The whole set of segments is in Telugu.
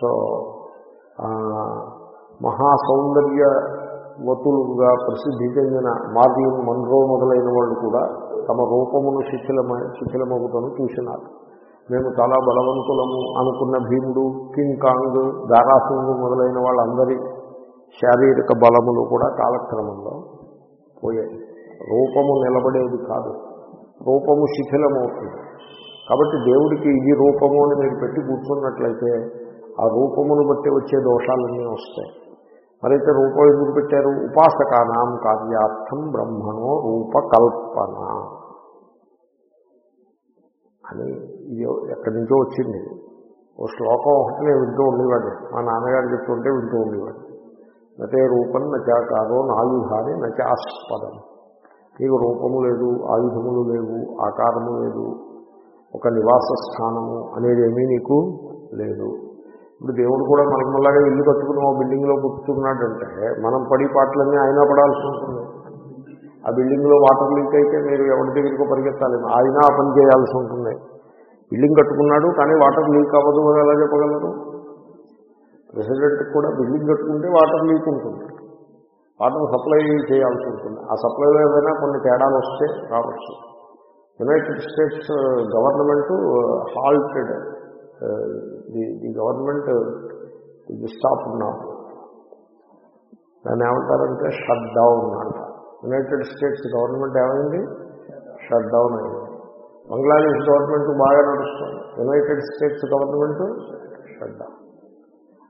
సో ఆ, మహాసౌందర్యవతులుగా ప్రసిద్ధి చెందిన మార్లిన్ మన్రో మొదలైన వాళ్ళు కూడా తమ రూపమును శిథిలమ శిథిలమవుతను చూసినారు. మేము చాలా బలవంతులము అనుకున్న భీముడు కింగ్ కాంగ్ దారాసింగు మొదలైన వాళ్ళందరి శారీరక బలములు కూడా కాలక్రమంలో పోయాయి. రూపము నిలబడేది కాదు. రూపము శిథిలమవుతుంది. కాబట్టి దేవుడికి ఇది రూపము అని మీరు పెట్టి కూర్చున్నట్లయితే ఆ రూపమును బట్టి వచ్చే దోషాలన్నీ వస్తాయి. మరైతే రూపం ఎందుకు పెట్టారు? ఉపాసకానాం కార్యార్థం బ్రహ్మణో రూపకల్పన. అని ఇది ఎక్కడి నుంచో వచ్చింది. ఓ శ్లోకం ఒకటి నేను వింటూ ఉండేవాడిని. మా నాన్నగారు చెప్తుంటే వింటూ ఉండేవాడిని. నతే రూపం నచాకారో నాయుధాని నచాస్పదం నీకు రూపము లేదు ఆయుధములు లేవు ఆకారము లేదు ఒక నివాస స్థానము అనేదేమీ నీకు లేదు. ఇప్పుడు దేవుడు కూడా మనమల్లాగా ఇల్లు కట్టుకుని ఓ బిల్డింగ్లో కూర్చున్నాడంటే మనం పడి పాటలన్నీ ఆయన పడాల్సి ఉంటుంది. ఆ బిల్డింగ్లో వాటర్ లీక్ అయితే మీరు ఎవరి దగ్గరికి పరిగెత్తాలి. ఆయన ఆ పని చేయాల్సి ఉంటుంది. బిల్డింగ్ కట్టుకున్నాడు కానీ వాటర్ లీక్ అవ్వదు అని ఎలా చెప్పగలరు? ప్రెసిడెంట్ కూడా బిల్డింగ్ కట్టుకుంటే వాటర్ లీక్ ఉంటుంది. వాటర్ సప్లై చేయాల్సి ఉంటుంది. ఆ సప్లైలో ఏదైనా కొన్ని తేడాలు వస్తే రావచ్చు. United States government halted the the government ఇది స్టాప్ ఉన్నాము దాన్ని ఏమంటారంటే షట్ డౌన్ అంట. యునైటెడ్ స్టేట్స్ గవర్నమెంట్ ఏమైంది? షట్ డౌన్ అయింది. బంగ్లాదేశ్ గవర్నమెంట్ బాగా నడుస్తుంది. United States government shut down.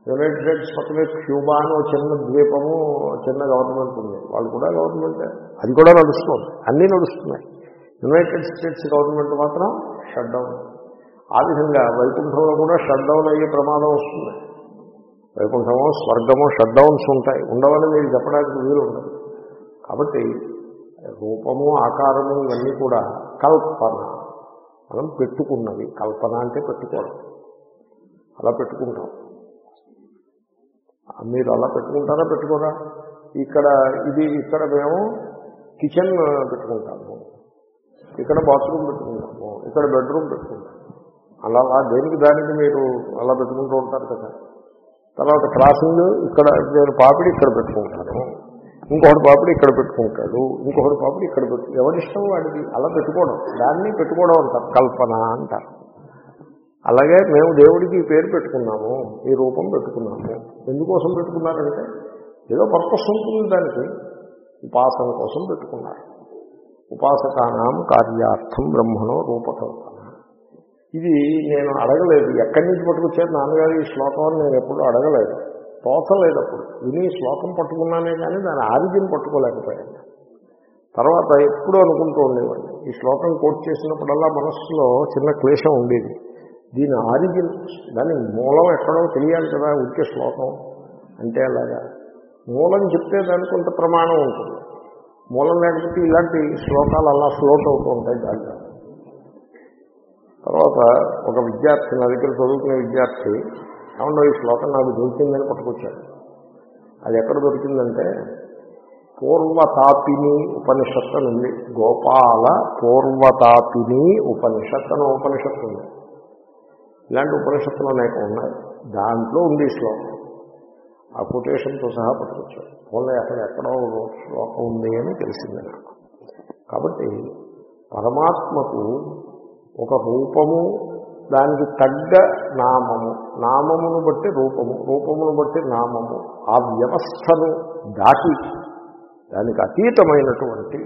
United States పక్కనే క్యూబా అని ఒక చిన్న ద్వీపము చిన్న గవర్నమెంట్ ఉంది. వాళ్ళు కూడా గవర్నమెంటే. అది కూడా నడుస్తుంది. అన్నీ నడుస్తున్నాయి. యునైటెడ్ స్టేట్స్ గవర్నమెంట్ మాత్రం షట్ డౌన్. ఆ విధంగా వైకుంఠంలో కూడా షట్ డౌన్ అయ్యే ప్రమాదం వస్తుంది. వైకుంఠమో స్వర్గమో షట్ డౌన్స్ ఉంటాయి. ఉండవని మీరు చెప్పడానికి వీలు ఉండదు. కాబట్టి రూపము ఆకారము ఇవన్నీ కూడా కల్పన. మనం పెట్టుకున్నది కల్పన అంటే పెట్టుకోవడం. అలా పెట్టుకుంటాం. మీరు అలా పెట్టుకుంటారా పెట్టుకోరా? ఇక్కడ ఇది ఇక్కడ మేము కిచెన్ పెట్టుకుంటాము. ఇక్కడ బాత్రూమ్ పెట్టుకుంటాము. ఇక్కడ బెడ్రూమ్ పెట్టుకుంటాము. అలా దేనికి దానికి మీరు అలా పెట్టుకుంటూ ఉంటారు కదా? తర్వాత క్రాసింగ్ ఇక్కడ నేను పాపిడి ఇక్కడ పెట్టుకుంటాను ఇంకొకటి పాపిడి ఇక్కడ పెట్టుకుంటాడు. ఇంకొకటి పాపిడి ఇక్కడ పెట్టు ఎవరిష్టం వాడికి అలా పెట్టుకోవడం. దాన్ని పెట్టుకోవడం అంటారు కల్పన అంటారు అలాగే మేము దేవుడికి పేరు పెట్టుకున్నాము ఈ రూపం పెట్టుకున్నాము. ఎందుకోసం పెట్టుకున్నారంటే ఏదో పర్పస్ ఉంటుంది దానికి. ఉపాసన కోసం పెట్టుకున్నారు. ఉపాసకానాం కార్యార్థం బ్రహ్మణో రూపకల్ప ఇది నేను అడగలేదు. ఎక్కడి నుంచి పట్టుకొచ్చారు నాన్నగారు ఈ శ్లోకం అని నేను ఎప్పుడూ అడగలేదు. తోచలేదు అప్పుడు విని శ్లోకం పట్టుకున్నానే కానీ దాని ఆరోగ్యం పట్టుకోలేకపోయాను. తర్వాత ఎప్పుడూ అనుకుంటూ ఉండేవాడిని. ఈ శ్లోకం కోట్ చేసినప్పుడల్లా మనస్సులో చిన్న క్లేశం ఉండేది. దీని ఆరిజిన్ దాని మూలం ఎక్కడో తెలియాలి కదా ఉడికే శ్లోకం అంటే అలాగా. మూలం చెప్తే దానికి కొంత ప్రమాణం ఉంటుంది. మూలం లేకపోతే ఇలాంటి శ్లోకాలు అలా ఫ్లోట్ అవుతూ ఉంటాయి దాంట్లో తర్వాత ఒక విద్యార్థి నా దగ్గర చదువుకునే విద్యార్థి ఏమన్నా ఈ శ్లోకం నాకు దొరికిందని పట్టుకొచ్చాడు. అది ఎక్కడ దొరికిందంటే పూర్వతాపిని ఉపనిషత్తు ఉంది. గోపాల పూర్వతాపిని ఉపనిషత్తు అని ఉపనిషత్తు ఉంది. ఇలాంటి ఉపనిషత్తులు అనేక ఉన్నాయి. దాంట్లో ఉంది శ్లోకం. ఆ కొటేషన్తో సహా పట్టుకొచ్చాడు. పోలే అక్కడ ఎక్కడో శ్లోకం ఉంది అని తెలిసింది నాకు. కాబట్టి పరమాత్మకు ఒక రూపము దానికి తగ్గ నామము. నామమును బట్టి రూపము రూపమును బట్టి నామము. ఆ వ్యవస్థను దాటి దానికి అతీతమైనటువంటి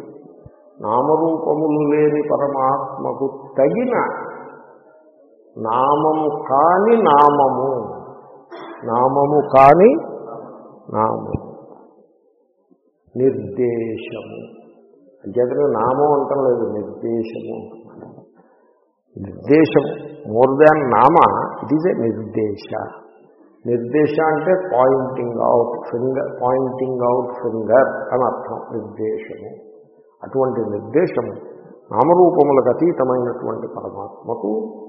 నామరూపములు లేని పరమాత్మకు తగిన నామము కాని నామము. నామము కాని నామము. నిర్దేశము. అంచేతనే నామం అంటం లేదు నిర్దేశము నిర్దేశం మోర్ దాన్ నామ ఇట్ ఈజ్ ఎ నిర్దేశ. నిర్దేశ అంటే pointing out finger pointing out finger అని అర్థం నిర్దేశము. అటువంటి నిర్దేశము నామరూపములకు అతీతమైనటువంటి పరమాత్మకు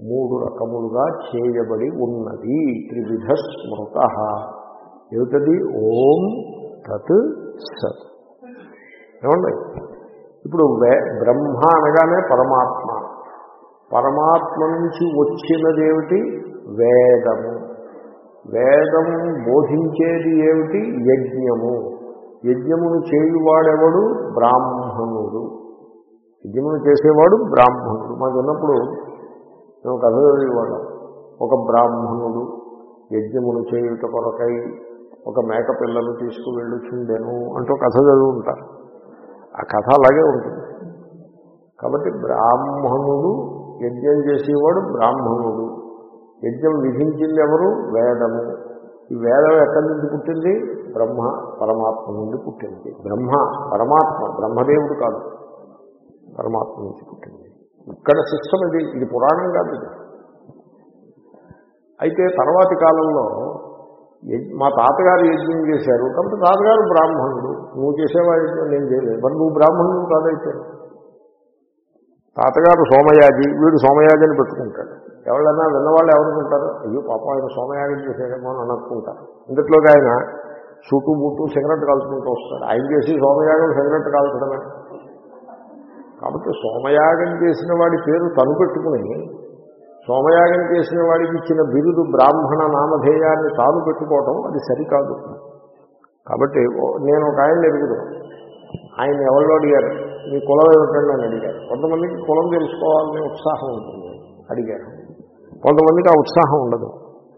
మూడు రకములుగా చేయబడి ఉన్నది. త్రివిధ స్మృత. ఏమిటది? ఓం తత్ సత్. ఏమండి? ఇప్పుడు వే బ్రహ్మ అనగానే పరమాత్మ. పరమాత్మ నుంచి వచ్చినదేమిటి? వేదము. వేదం బోధించేది ఏమిటి? యజ్ఞము. యజ్ఞమును చేయువాడెవడు? బ్రాహ్మణుడు. యజ్ఞమును చేసేవాడు బ్రాహ్మణుడు. మాకు ఉన్నప్పుడు మేము కథ చదివేవాడు ఒక బ్రాహ్మణుడు యజ్ఞమును చేయుట కొరకై ఒక మేక పిల్లలు తీసుకువెళ్ళుచుండెను అంటూ కథ చదువు ఉంటారు. ఆ కథ అలాగే ఉంటుంది. కాబట్టి బ్రాహ్మణుడు యజ్ఞం చేసేవాడు బ్రాహ్మణుడు. యజ్ఞం విధించింది ఎవరు? వేదము. ఈ వేదం ఎక్కడి నుంచి పుట్టింది? బ్రహ్మ పరమాత్మ నుండి పుట్టింది. బ్రహ్మ పరమాత్మ బ్రహ్మదేవుడు కాదు. పరమాత్మ నుంచి పుట్టింది. ఇక్కడ సిస్టమ్ ఇది ఇది పురాణం కాదు ఇది. అయితే తర్వాతి కాలంలో యజ్- మా తాతగారు యజ్ఞం చేశారు. కాబట్టి తాతగారు బ్రాహ్మణుడు. నువ్వు చేసేవా యజ్ఞం నేను చేయలేదు. మరి నువ్వు బ్రాహ్మణుడు కాదైతే? తాతగారు సోమయాజి వీడు సోమయాజిని పెట్టుకుంటాడు. ఎవరైనా విన్నవాళ్ళు ఎవరుకుంటారు అయ్యో పాపం ఆయన సోమయాగం చేసేదేమో అని అనుకుంటారు. ఇంతట్లోకి ఆయన చుట్టూ బుట్టు సిగరెట్ కాల్చుకుంటూ వస్తాడు. ఆయన చేసి సోమయాగం సిగరెట్ కాల్చడమే. కాబట్టి సోమయాగం చేసిన వాడి పేరు తను పెట్టుకుని సోమయాగం చేసిన వాడికి ఇచ్చిన బిరుదు బ్రాహ్మణ నామధేయాన్ని తాను పెట్టుకోవటం అది సరికాదు. కాబట్టి నేను ఒక ఆయన ఎరుగుతాను ఆయన ఎవరిలో అడిగారు? మీ కులం ఏమిటండి అని అడిగారు కొంతమందికి కులం తెలుసుకోవాలనే ఉత్సాహం ఉంటుంది అడిగారు కొంతమందికి ఆ ఉత్సాహం ఉండదు.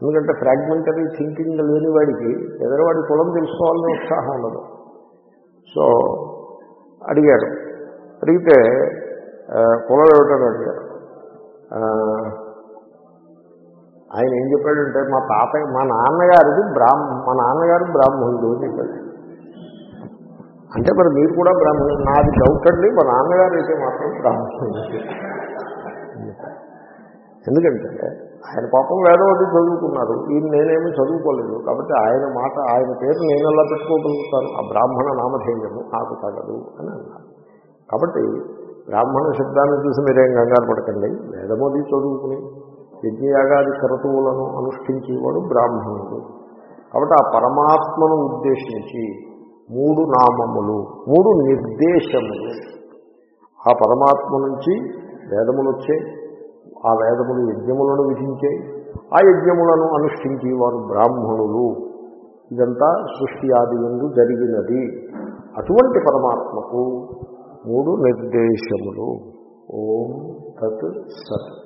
ఎందుకంటే ఫ్రాగ్మెంటరీ థింకింగ్ లేని వాడికి ఎదరవాడి కులం తెలుసుకోవాలనే ఉత్సాహం ఉండదు. సో అడిగారు. అడిగితే కులం ఏమిటని అడిగారు. ఆయన ఏం చెప్పాడంటే మా తాత మా నాన్నగారిది బ్రాహ్మ మా నాన్నగారు బ్రాహ్మణుడు అని చెప్పాడు. అంటే మరి మీరు కూడా బ్రాహ్మణులు. నాది డౌట్ అండి. మా నాన్నగారు అయితే మాత్రం బ్రాహ్మణులు. ఎందుకంటే ఆయన పాపం వేదం అది చదువుకున్నారు ఈయన నేనేమి చదువుకోలేదు. కాబట్టి ఆయన మాట ఆయన పేరు నేను ఎలా పెట్టుకోగలుగుతాను? ఆ బ్రాహ్మణ నామధేయము నాకు తగదు అని అన్నారు. కాబట్టి బ్రాహ్మణ శబ్దాన్ని చూసి మీరేం కంగారు పడకండి. వేదమోది చదువుకుని యజ్ఞయాగాది క్రతువులను అనుష్ఠించేవాడు బ్రాహ్మణుడు. కాబట్టి ఆ పరమాత్మను ఉద్దేశించి మూడు నామములు మూడు నిర్దేశములు. ఆ పరమాత్మ నుంచి వేదములు వచ్చాయి ఆ వేదములు యజ్ఞములను విధించాయి. ఆ యజ్ఞములను అనుష్ఠించి వారు బ్రాహ్మణులు. ఇదంతా సృష్టి ఆది ఎందు జరిగినది. అటువంటి పరమాత్మకు మూడు నిర్దేశములు. ఓం తత్ సత్.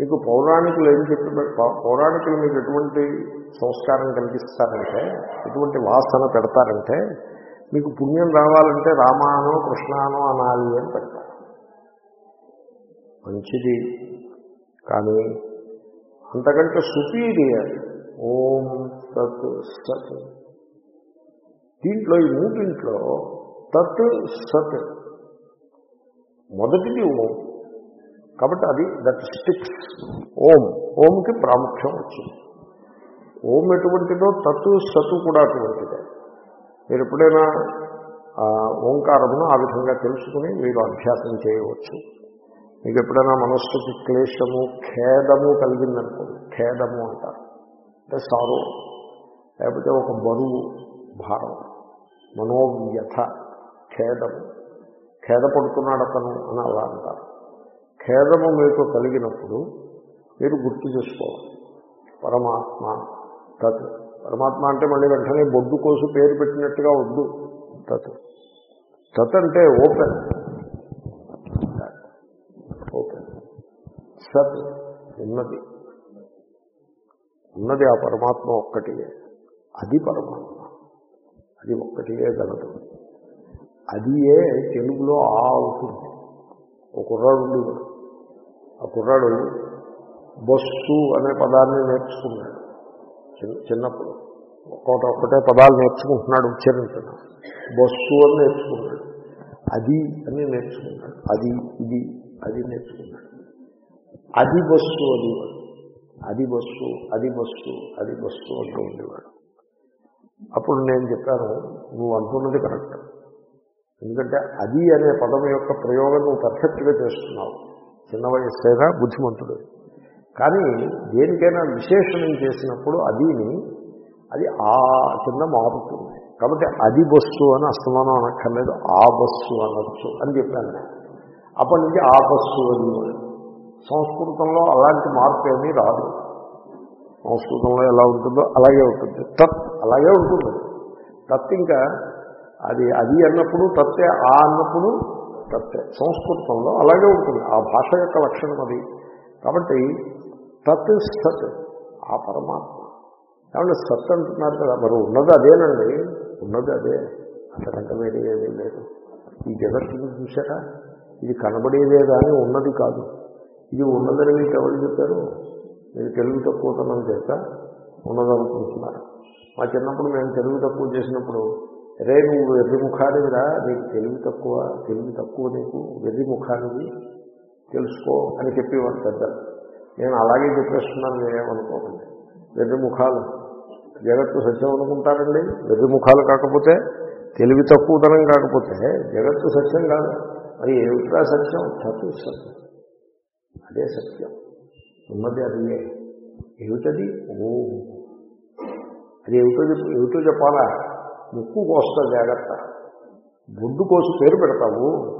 మీకు పౌరాణికులు ఏం చెప్పి పౌరాణికులు మీకు ఎటువంటి సంస్కారం కలిగిస్తారంటే ఎటువంటి వాసన పెడతారంటే మీకు పుణ్యం రావాలంటే రామానో కృష్ణానో అనాలి అని పెడతారు. మంచిది. కానీ అంతకంటే సుపీరియర్ ఓం తత్ సత్. దీంట్లో ఈ మూడింట్లో తత్ సత్. మొదటిది ఓం. కాబట్టి అది దట్ స్టిక్స్ ఓం. ఓంకి ప్రాముఖ్యం వచ్చింది. ఓం ఎటువంటిదో తత్తు సత్తు కూడా అటువంటిదే. మీరు ఎప్పుడైనా ఓంకారమును ఆ విధంగా తెలుసుకుని మీరు అభ్యాసం చేయవచ్చు. మీకు ఎప్పుడైనా మనస్సుకి క్లేశము ఖేదము కలిగిందనుకోండి ఖేదము అంటారు. అంటే సారో. లేకపోతే ఒక బరువు భారం. మనోవ్యథ ఖేదము. ఖేదపడుతున్నాడు అతను అని అలా అంటారు. ఖేదము మీకు కలిగినప్పుడు మీరు గుర్తు చేసుకోవాలి. పరమాత్మ తత్. పరమాత్మ అంటే మళ్ళీ వెంటనే బొడ్డు కోసు పేరు పెట్టినట్టుగా వద్దు. తత్. తత్ అంటే ఓపెన్. ఓపెన్. సత్ ఉన్నది. ఉన్నది ఆ పరమాత్మ ఒక్కటియే. అది పరమాత్మ. అది ఒక్కటియే గలదు ఏ తెలుగులో ఆ అవుతుంది. ఒక కుర్రాడు ఉండేవాడు. ఆ కుర్రాడు బస్సు అనే పదాన్ని నేర్చుకున్నాడు. చిన్న చిన్నప్పుడు ఒకట ఒక్కటే పదాలు నేర్చుకుంటున్నాడు ఉచ్చరించడం. బస్సు అని నేర్చుకున్నాడు. అది అని నేర్చుకున్నాడు. అది ఇది అది నేర్చుకున్నాడు. అది బస్సు అది అది బస్సు అది బస్సు అది బస్సు అంటూ ఉండేవాడు. అప్పుడు నేను చెప్పాను నువ్వు అంటున్నది కరెక్ట్. ఎందుకంటే అది అనే పదం యొక్క ప్రయోగం నువ్వు పర్ఫెక్ట్గా చేస్తున్నావు. చిన్న వయస్సైనా బుద్ధిమంతుడు. కానీ దేనికైనా విశేషణం చేసినప్పుడు అదిని అది ఆ కింద మారుతుంది. కాబట్టి అది బస్సు అని అస్తమానం అనక్కర్లేదు ఆ బస్సు అనొచ్చు అని చెప్పాను నేను. అప్పటి నుంచి ఆ బస్సు అని సంస్కృతంలో అలాంటి మార్పు ఏమీ రాదు. సంస్కృతంలో ఎలా ఉంటుందో అలాగే ఉంటుంది. తత్ అలాగే ఉంటుంది. తత్ ఇంకా అది అది అన్నప్పుడు తత్తే ఆ అన్నప్పుడు తత్తే సంస్కృతంలో అలాగే ఉంటుంది. ఆ భాష యొక్క లక్షణం అది. కాబట్టి తత్ సత్ ఆ పరమాత్మ. కాబట్టి సత్ అంటున్నారు కదా మరి ఉన్నది అదేనండి. ఉన్నది అదే. అంతకంటే వేరే ఏమీ లేదు. ఈ జగత్తుని చూసారా ఇది కనబడేదే కానీ ఉన్నది కాదు. ఇది ఉన్నదని మీకు ఎవరు చెప్పారు? మీరు తెలుగు తక్కువతనం చేత ఉన్నదనుకుంటున్నారు మా చిన్నప్పుడు మేము తెలుగు తక్కువ చేసినప్పుడు రే నువ్వు వెర్రిముఖానివిరా నీకు తెలివి తక్కువ తెలివి తక్కువ నీకు వెర్రిముఖానివి తెలుసుకో అని చెప్పేవారు పెద్ద. నేను అలాగే చెప్పేస్తున్నాను నేనేమనుకోకండి. వెర్రిముఖాలు జగత్తు సత్యం అనుకుంటారండి. వెర్రిముఖాలు కాకపోతే తెలివి తక్కువతనం కాకపోతే జగత్తు సత్యం కాదు. మరి ఏమిటా సత్యం? చతు సత్యం. అదే సత్యం. ఉన్నది అదే ఏమిటది? ఓ అది ఏమిటో చెప్ప- ఏమిటో చెప్పాలా? ముక్కు కోస్తా జాగ్రత్త. బొడ్డు కోసి పేరు పెడతావు.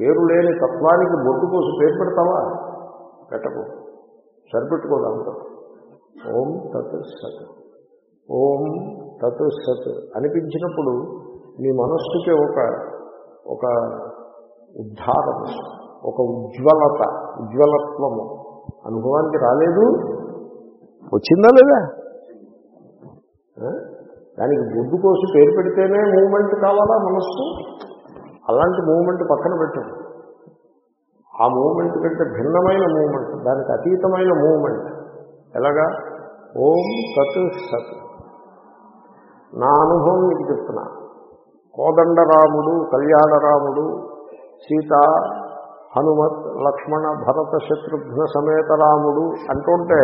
పేరు లేని తత్వానికి బొడ్డు కోసి పేరు పెడతావా? పెట్టకు. సరిపెట్టుకోదాంతో ఓం తత్ సత్. ఓం తత్ సత్. అనిపించినప్పుడు నీ మనస్సుకి ఒక ఒక ఉద్ధారం ఒక ఉజ్వలత ఉజ్వలత్వము. అనుభవానికి రాలేదు? వచ్చిందా లేదా? దానికి బొడ్డు కోసి పేరు పెడితేనే మూమెంట్ కావాలా మనస్సు? అలాంటి మూమెంట్ పక్కన పెట్టండి ఆ మూమెంట్ కంటే భిన్నమైన మూమెంట్ దానికి అతీతమైన మూమెంట్ ఎలాగా? ఓం సత్ సత్. నా అనుభవం మీకు చెప్తున్నా. కోదండరాముడు కళ్యాణరాముడు సీత హనుమత్ లక్ష్మణ భరత శత్రుఘ్న సమేత రాముడు అంటుంటే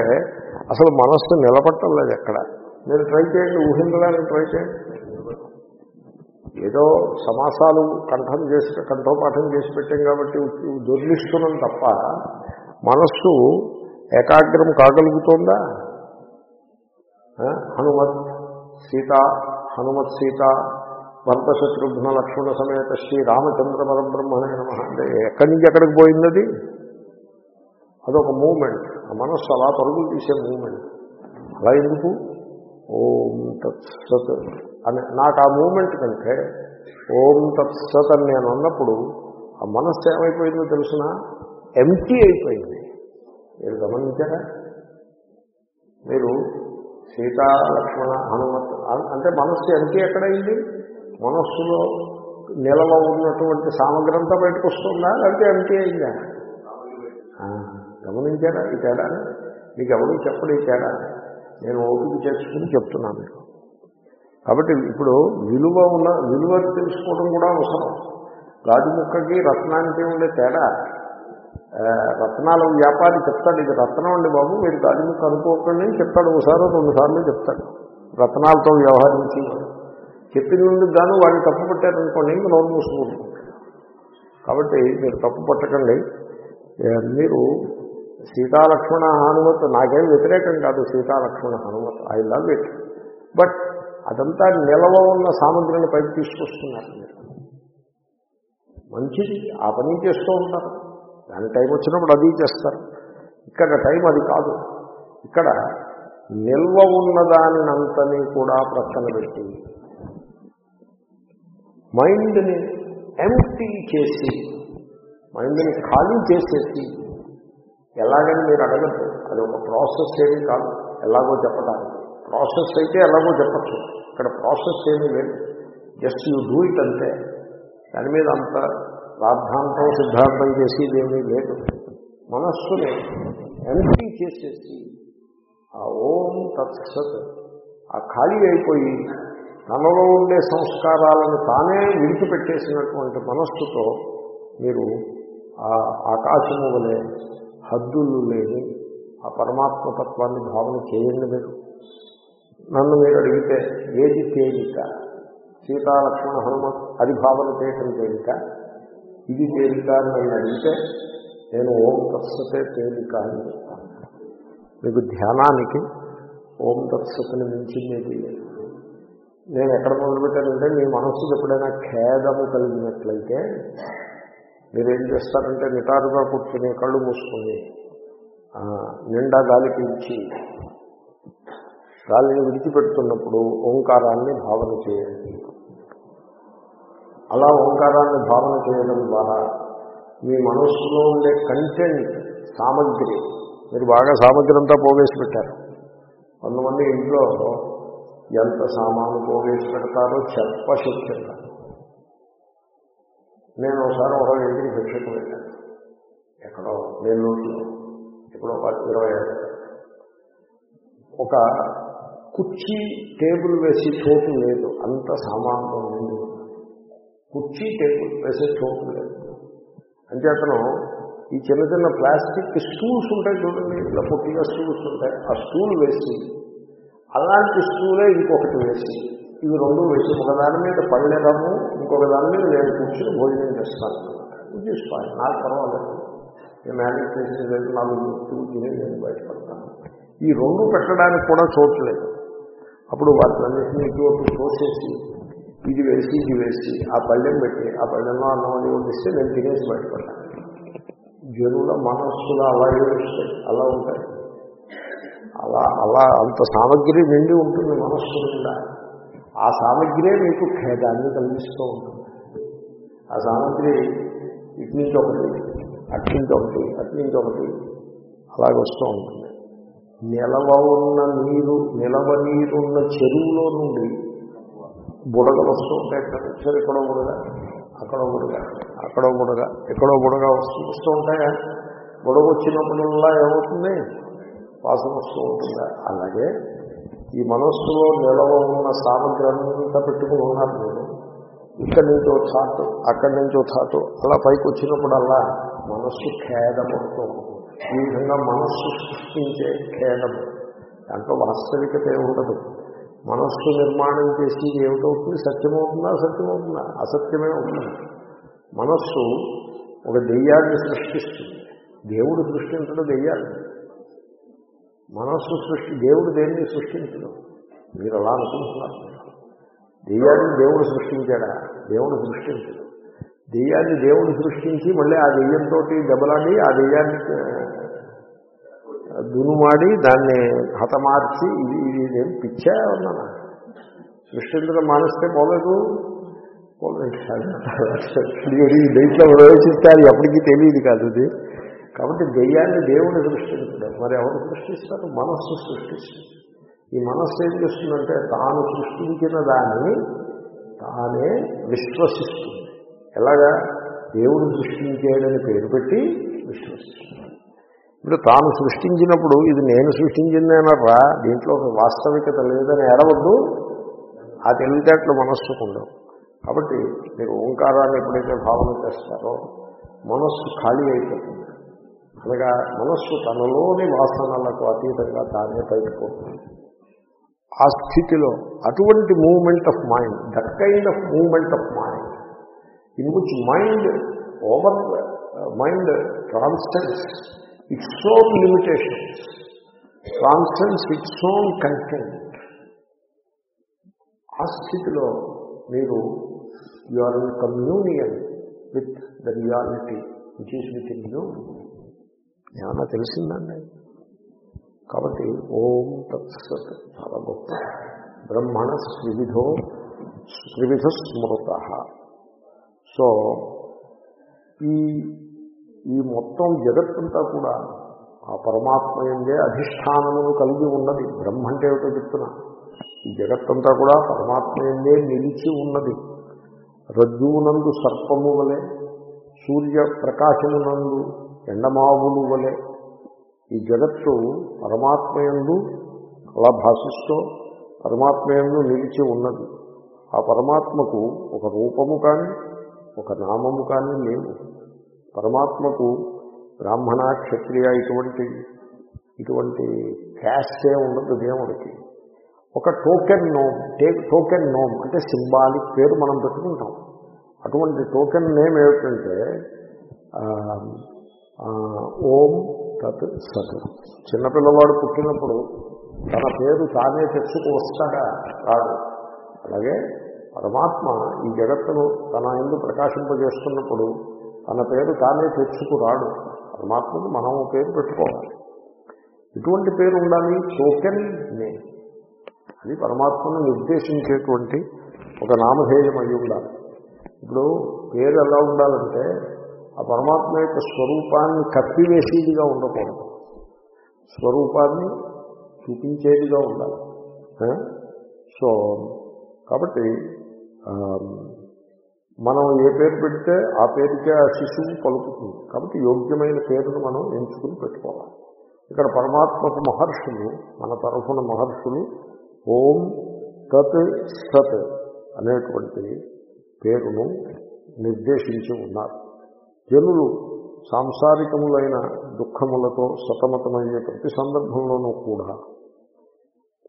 అసలు మనస్సు నిలబట్టలేదు ఎక్కడ. మీరు ట్రై చేయండి ఊహించడానికి ట్రై చేయండి. ఏదో సమాసాలు కంఠం చేసి కంఠోపాఠం చేసి పెట్టాం కాబట్టి దొర్లిస్తున్నాం తప్ప మనస్సు ఏకాగ్రం కాగలుగుతోందా? హనుమత్ సీత హనుమత్ సీత భర్త శత్రుఘ్న లక్ష్మణ సమేత శ్రీ రామచంద్ర పరబ్రహ్మణే నమ. అంటే ఎక్కడి నుంచి ఎక్కడికి పోయింది అదొక మూమెంట్. ఆ మనస్సు అలా పరుగులు తీసే మూమెంట్. అలా ఎందుకు? ఓం తత్సత్ అని నాకు ఆ మూమెంట్ కంటే ఓం తత్సత్ అని నేను అన్నప్పుడు ఆ మనస్సు ఏమైపోయిందో తెలిసిన? ఎంటీ అయిపోయింది. మీరు గమనించారా? మీరు సీత లక్ష్మణ హనుమత్ అంటే మనస్సు ఎంటీ ఎక్కడైంది? మనస్సులో నెలలో ఉన్నటువంటి సామగ్రంతా బయటకు వస్తుందా లేకపోతే ఎంటీ అయిందా? గమనించారా ఈ తేడా మీకు ఎవరు చెప్పడు ఈ తేడా నేను ఓపిక చేసుకుని చెప్తున్నాను మీకు. కాబట్టి ఇప్పుడు విలువ ఉన్న విలువ తెలుసుకోవడం కూడా అవసరం. గాజు ముక్కకి రత్నానికి ఉండే తేడా. రత్నాల వ్యాపారి చెప్తాడు ఇది రత్నం అండి బాబు మీరు గాజు ముక్క అనుకోకండి చెప్తాడు ఒకసారి రెండు సార్లు చెప్తాడు. రత్నాలతో వ్యవహరించి చెప్పినందుకు గాను వాడిని తప్పు పట్టారనుకోండి ఇంక నోరు మూసుకుంటుంది కాబట్టి మీరు తప్పు పట్టకండి. మీరు సీతాలక్ష్మణ హనుమత్ నాకేం వ్యతిరేకం కాదు సీతాలక్ష్మణ Hanumat. I love it but అదంతా నిలవ ఉన్న సామగ్రిని పైకి తీసుకొస్తున్నారు మంచిది ఆ పని చేస్తూ ఉంటారు. దాని టైం వచ్చినప్పుడు అది చేస్తారు. ఇక్కడ టైం అది కాదు. ఇక్కడ నిల్వ ఉన్నదాని దానినంతని కూడా ప్రక్కన పెట్టి మైండ్ని ఎంటీ చేసి మైండ్ని ఖాళీ చేసేసి ఎలాగని మీరు అడగద్దు. అది ఒక ప్రాసెస్ ఏమీ కాదు. ఎలాగో చెప్పడానికి ప్రాసెస్ అయితే ఎలాగో చెప్పచ్చు. ఇక్కడ ప్రాసెస్ ఏమీ లేదు. జస్ట్ యూ డూ ఇట్ అంతే. దాని మీద అంత రాద్ధాంతం సిద్ధాంతం చేసేది ఏమీ లేదు. మనస్సుని ఎంపీ చేసేసి ఆ ఓం తత్సత్ ఆ ఖాళీ అయిపోయి తనలో ఉండే సంస్కారాలను తానే విడిచిపెట్టేసినటువంటి మనస్సుతో మీరు ఆ ఆకాశము వలె హద్దులు లేని ఆ పరమాత్మతత్వాన్ని భావన చేయండి మీరు నన్ను మీరు అడిగితే ఏది తేలిక? సీతాలక్ష్మణ హనుమత్ అది భావన చేయటం తేలిక? ఇది తేలిక అని నన్ను అడిగితే నేను ఓం తత్సతే తేలిక అని చెప్తాను మీకు ధ్యానానికి ఓం తత్సత్ని మించింది నేను ఎక్కడ మొదలుపెట్టానంటే మీ మనస్సుకు ఎప్పుడైనా ఖేదము కలిగినట్లయితే మీరేం చేస్తారంటే నిటారుగా కూర్చుని కళ్ళు మూసుకొని నిండా గాలి పీల్చి గాలిని విడిచిపెడుతున్నప్పుడు ఓంకారాన్ని భావన చేయండి. అలా ఓంకారాన్ని భావన చేయడం ద్వారా మీ మనస్సులో ఉండే కంటెంట్ సామగ్రి మీరు బాగా సామగ్రి అంతా పోగేసి పెట్టారు. కొంతమంది ఇంట్లో ఎంత సామాను పోగేసి పెడతారో చెప్పశక్యం నేను ఒకసారి ఒక ఇంటికి భిక్షకు వెళ్ళాను. ఎక్కడో నెల్లూరులో ఎక్కడో ఒక ఇరవై ఏళ్ళు ఒక కుర్చీ టేబుల్ వేసి చోటు లేదు. అంత సామాన్తో నిండి ఉంది. కుర్చీ టేబుల్ వేసే చోటు లేదు. అంచేతను ఈ చిన్న చిన్న ప్లాస్టిక్ స్టూల్స్ ఉంటాయి చూడండి. ఇట్లా పొట్టిగా స్టూల్స్ ఉంటాయి. ఆ స్టూల్ వేసి అలాంటి స్టూలే ఇంకొకటి వేసి ఇవి రెండు వేసి ఒక దాని మీద పళ్ళెరము ఇంకొక దాని మీద నేను కూర్చొని భోజనం చేస్తాను ఇది ఫైన్ నాకు పర్వాలేదు. నేను మేనేజ్ చేసేది నాలుగు తిరుగుతూనే నేను బయటపడతాను. ఈ రెండు పెట్టడానికి కూడా చోట్లేదు అప్పుడు వాటిలన్నింటినీ ఇటువంటి తోసేసి ఇది వేసి ఇది వేసి ఆ పళ్ళెం పెట్టి ఆ పళ్ళెంలో అన్నం అది వండిస్తే నేను తినేసి బయటపడ్డాను జనుల మనస్సులు అలాగే వస్తాయి అలా ఉంటాయి. అలా అలా అంత సామగ్రి నిండి ఉంటుంది మనస్సు నిండా. ఆ సామగ్రే మీకు ఖేదాన్ని కలిగిస్తూ ఉంటుంది. ఆ సామగ్రి ఇటు నుంచి ఒకటి అటు నుంచి ఒకటి అటు నుంచి ఒకటి అలాగే వస్తూ ఉంటుంది. నిలవ ఉన్న నీరు నిలవ నీరున్న చెరువులో నుండి బుడగలు వస్తూ ఉంటాయి కదా సరే ఎక్కడో బుడగ అక్కడో బుడగ అక్కడో బుడగ ఎక్కడో బుడగ వస్తూ వస్తూ ఉంటాయా? బుడగ వచ్చినప్పుడల్లా ఏమవుతుంది? వాసన వస్తూ ఉంటుందా? అలాగే ఈ మనస్సులో నిలవ ఉన్న సామగ్రి అంతా పెట్టుకుని ఉన్నారు మీరు ఇక్కడి నుంచి ఒక చాటు అక్కడి నుంచి ఒక చాటు అలా పైకి వచ్చినప్పుడల్లా మనస్సు ఖేదపడుతూ ఈ విధంగా మనస్సు సృష్టించే ఖేదము దాంట్లో వాస్తవికత ఏముండదు మనస్సు నిర్మాణం చేసి ఏమిటవుతుంది సత్యమవుతుందా? అసత్యమవుతుందా? అసత్యమే ఉంటుంది. మనస్సు ఒక దెయ్యాన్ని సృష్టిస్తుంది. దేవుడు సృష్టించడం దెయ్యాన్ని. మనస్సు సృష్టి దేవుడు దేన్ని సృష్టించడం మీరు అలా అనుకుంటున్నారు దెయ్యాన్ని దేవుడు సృష్టించాడా దేవుడు సృష్టించడు దెయ్యాన్ని దేవుడు సృష్టించి మళ్ళీ ఆ దెయ్యంతో దెబ్బలాడి ఆ దెయ్యాన్ని దునుమాడి దాన్ని హతమార్చి ఇది ఇది నేను పిచ్చా ఉన్నాను సృష్టించడం మానేస్తే పోలేదు పోలేదు ఈ దైట్లో ప్రవేశిస్తారు ఎప్పటికీ తెలియదు కాదు ఇది కాబట్టి దెయ్యాన్ని దేవుడు సృష్టించడం. మరి ఎవరు సృష్టిస్తారు? మనస్సు సృష్టిస్తుంది. ఈ మనస్సు ఏం చేస్తుందంటే తాను సృష్టించిన దానిని తానే విశ్వసిస్తుంది. ఎలాగా? దేవుడు సృష్టించేయడని పేరు పెట్టి విశ్వసిస్తుంది ఇప్పుడు తాను సృష్టించినప్పుడు ఇది నేను సృష్టించిందేనరా దీంట్లో ఒక వాస్తవికత లేదని ఎడవద్దు ఆ తెలివితేటలు మనస్సుకు ఉండవు. కాబట్టి మీరు ఓంకారాన్ని ఎప్పుడైతే భావన చేస్తారో మనస్సు ఖాళీ అయిపోతుంది. అనగా మనస్సు తనలోని వాసనలకు అతీతంగా తానే పైకిపోతుంది ఆ స్థితిలో అటువంటి moment of mind that kind of moment of mind in which mind over mind transcends its own limitations transcends its own content ఆ స్థితిలో మీరు you are in communion with the reality which is within you ఏమన్నా తెలిసిందండి? కాబట్టి ఓం తత్సత్ చాలా గొప్ప బ్రహ్మణ త్రివిధో త్రివిధ స్మృత సో ఈ ఈ మొత్తం జగత్తంతా కూడా ఆ పరమాత్మ ఎందే అధిష్టానమును కలిగి ఉన్నది. బ్రహ్మ అంటే ఏమిటో చెప్తున్నా. ఈ జగత్తంతా కూడా పరమాత్మ ఎందే నిలిచి ఉన్నది. రజ్జువునందు సర్పము వలె సూర్య ప్రకాశమునందు ఎండమావులు వలె ఈ జగత్తు పరమాత్మయందు అలా భాషిస్తూ పరమాత్మయందు నిలిచి ఉన్నది. ఆ పరమాత్మకు ఒక రూపము కానీ ఒక నామము కానీ లేవు. పరమాత్మకు బ్రాహ్మణ క్షత్రియ ఇటువంటి ఇటువంటి క్యాస్టే ఉండదు దేవుడికి. ఒక టోకెన్ నోమ్ టోకెన్ నోమ్ అంటే సింబాలిక్ పేరు మనం పెట్టుకుంటాం. అటువంటి టోకెన్ నేమ్ ఏమిటంటే ఓం తత్ సత్. చిన్నపిల్లవాడు పుట్టినప్పుడు తన పేరు తానే తెచ్చుకు వస్తాడా? రాడు అలాగే పరమాత్మ ఈ జగత్తును తన ఎందు ప్రకాశింపజేస్తున్నప్పుడు తన పేరు తానే తెచ్చుకురాడు పరమాత్మకు మనం పేరు పెట్టుకోవాలి. ఇటువంటి పేరు ఉండాలి టోకెన్ నేమ్ అది పరమాత్మను నిర్దేశించేటువంటి ఒక నామధేయం అయి ఉండాలి. ఇప్పుడు పేరు ఎలా ఉండాలంటే ఆ పరమాత్మ యొక్క స్వరూపాన్ని కప్పివేసేదిగా ఉండకూడదు. స్వరూపాన్ని చూపించేదిగా ఉండాలి. సో కాబట్టి మనం ఏ పేరు పెడితే ఆ పేరుకే ఆ శిశువు పలుకుతుంది. కాబట్టి యోగ్యమైన పేరును మనం ఎంచుకుని పెట్టుకోవాలి. ఇక్కడ పరమాత్మకు మహర్షులు మన తరఫున మహర్షులు ఓం తత్ సత్ అనేటువంటి పేరును నిర్దేశించి ఉన్నారు. జనులు సాంసారికములైన దుఃఖములతో సతమతమయ్యే ప్రతి సందర్భంలోనూ కూడా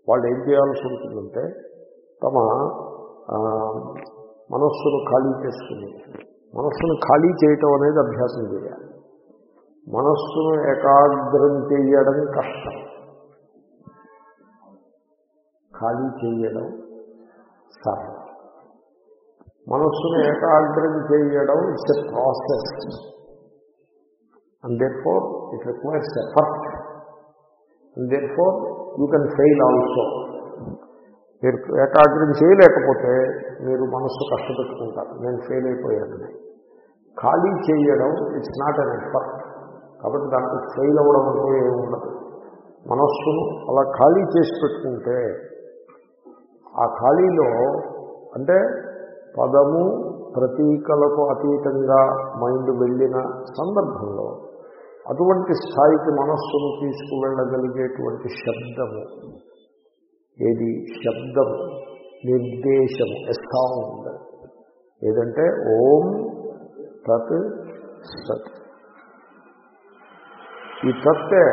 వాళ్ళు ఏం చేయాల్సి ఉంటుందంటే తమ మనస్సును ఖాళీ చేసుకుని మనస్సును ఖాళీ చేయటం అనేది అభ్యాసం చేయాలి. మనస్సును ఏకాగ్రం చేయడం కష్టం. ఖాళీ చేయడం సరళం మనస్సును ఏకాగ్రం చేయడం it's a process and therefore it requires effort and therefore you can fail also మీరు ఏకాగ్రం చేయలేకపోతే మీరు మనస్సు కష్టపెట్టుకుంటారు. నేను ఫెయిల్ అయిపోయానని ఖాళీ చేయడం ఇట్స్ నాట్ అన్ ఎఫర్ట్ కాబట్టి దానికి ఫెయిల్ అవ్వడం అంటూ ఏమి ఉండదు. మనస్సును అలా ఖాళీ చేసి పెట్టుకుంటే ఆ ఖాళీలో అంటే పదము ప్రతీకలకు అతీతంగా మైండ్ వెళ్ళిన సందర్భంలో అటువంటి స్థాయికి మనస్సును తీసుకువెళ్ళగలిగేటువంటి శబ్దము. ఏది? శబ్దము. నిర్దేశము. ఎ ఏదంటే? ఓం తత్ సత్. ఈ తత్తే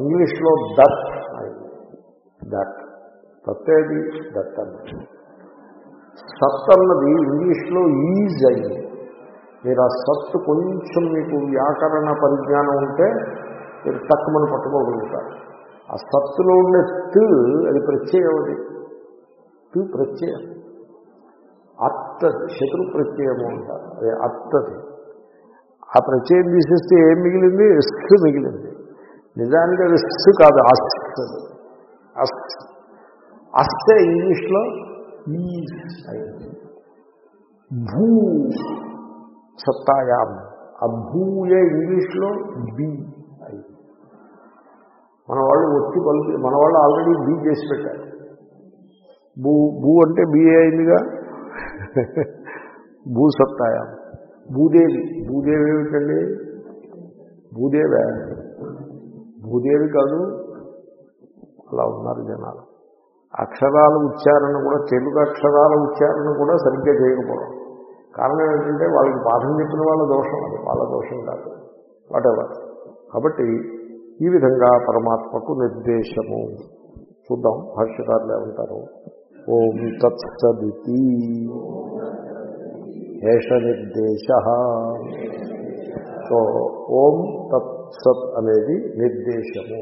ఇంగ్లీష్లో దత్. అయింది దట్ తత్తేది దత్ అన్నది సత్ అన్నది ఇంగ్లీష్లో ఈజ్ అయింది మీరు ఆ సత్తు కొంచెం మీకు వ్యాకరణ పరిజ్ఞానం ఉంటే మీరు తక్కువని పట్టుకోగలుగుతారు. ఆ సత్తులో ఉండే తు అది ప్రత్యయం అది. తు ప్రత్యయం. అత్తది శత్రు ప్రత్యయము అంటారు. అదే అత్తది. ఆ ప్రత్యయం తీసేస్తే ఏం మిగిలింది? ఎస్సు మిగిలింది. నిజానికి అది ఎస్సు కాదు అస్తది అస్. అస్తే ఇంగ్లీష్లో పీస్ అయింది భూ సత్తాయాం ఆ భూయే ఇంగ్లీష్లో? బి అయింది మన వాళ్ళు ఒత్తి పలికి మన వాళ్ళు ఆల్రెడీ బి చేసి పెట్టారు. భూ భూ అంటే బిఏ అయిందిగా? భూ సత్తాయాం. భూదేవి. భూదేవి ఏమిటండి? భూదేవే? భూదేవి కాదు. అలా ఉన్నారు జనాలు. అక్షరాల ఉచ్చారణ కూడా తెలుగు అక్షరాల ఉచ్చారణ కూడా సరిగ్గా చేయకపోవడం. కారణం ఏంటంటే వాళ్ళకి పాఠం చెప్పిన వాళ్ళ దోషం అది వాళ్ళ దోషం కాదు. వాటెవర్ కాబట్టి ఈ విధంగా పరమాత్మకు నిర్దేశము. చూద్దాం భాష్యకారులు ఏమంటారు? ఓం తత్సదితి. ఏష నిర్దేశ. సో ఓం తత్సత్ అనేది నిర్దేశము.